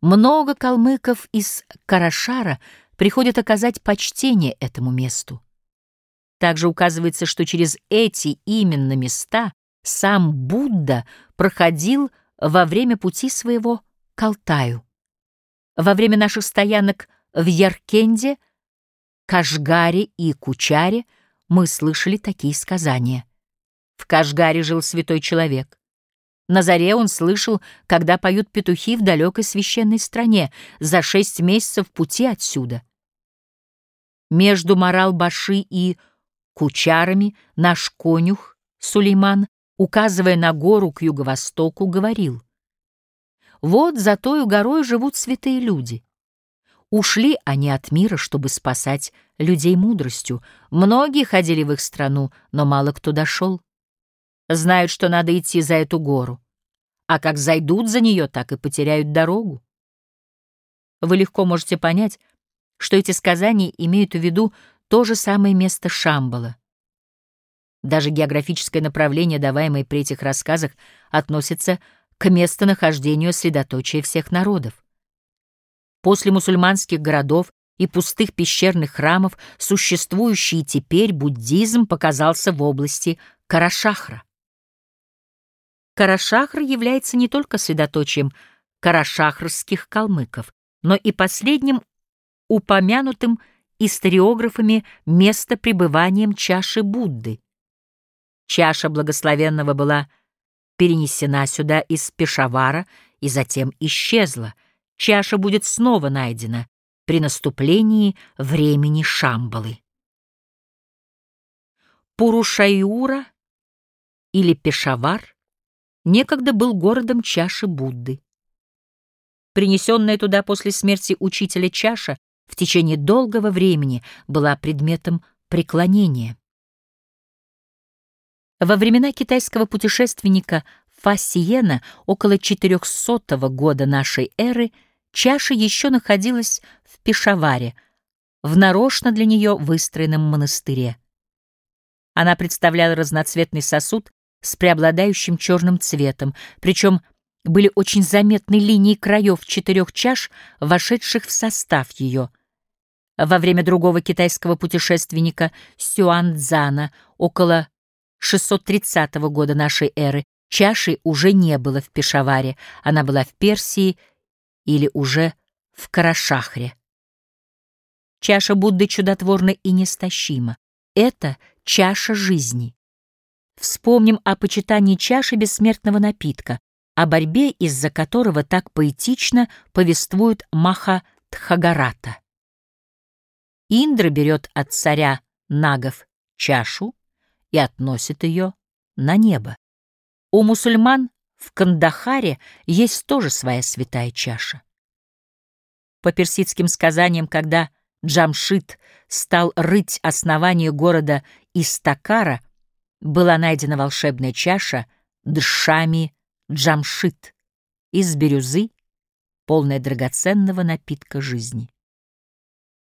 Много калмыков из Карашара приходят оказать почтение этому месту. Также указывается, что через эти именно места сам Будда проходил во время пути своего к Алтаю. Во время наших стоянок в Яркенде, Кашгаре и Кучаре мы слышали такие сказания. В Кашгаре жил святой человек. На заре он слышал, когда поют петухи в далекой священной стране, за шесть месяцев пути отсюда. Между Марал-Баши и Кучарами наш конюх Сулейман, указывая на гору к юго-востоку, говорил — вот за той горой живут святые люди. Ушли они от мира, чтобы спасать людей мудростью. Многие ходили в их страну, но мало кто дошел. Знают, что надо идти за эту гору. А как зайдут за нее, так и потеряют дорогу. Вы легко можете понять, что эти сказания имеют в виду то же самое место Шамбала. Даже географическое направление, даваемое при этих рассказах, относится к местонахождению средоточия всех народов. После мусульманских городов и пустых пещерных храмов существующий теперь буддизм показался в области Карашахра. Карашахр является не только средоточием карашахрских калмыков, но и последним упомянутым историографами местопребыванием чаши Будды. Чаша благословенного была перенесена сюда из Пешавара и затем исчезла. Чаша будет снова найдена при наступлении времени Шамбалы. Пурушаюра или Пешавар некогда был городом чаши Будды. Принесенная туда после смерти учителя чаша в течение долгого времени была предметом преклонения. Во времена китайского путешественника Фасиена около 400 года нашей эры чаша еще находилась в Пешаваре, в нарочно для нее выстроенном монастыре. Она представляла разноцветный сосуд с преобладающим черным цветом, причем были очень заметны линии краев четырех чаш, вошедших в состав ее. Во время другого китайского путешественника Сюанцзана около 630 года нашей эры чаши уже не было в Пешаваре, она была в Персии или уже в Карашахре. Чаша Будды чудотворна и нестащима. Это чаша жизни. Вспомним о почитании чаши бессмертного напитка, о борьбе, из-за которого так поэтично повествует Маха Тхагарата. Индра берет от царя Нагов чашу, и относит ее на небо. У мусульман в Кандахаре есть тоже своя святая чаша. По персидским сказаниям, когда Джамшит стал рыть основание города Истакара, была найдена волшебная чаша Дшами Джамшит из бирюзы, полная драгоценного напитка жизни.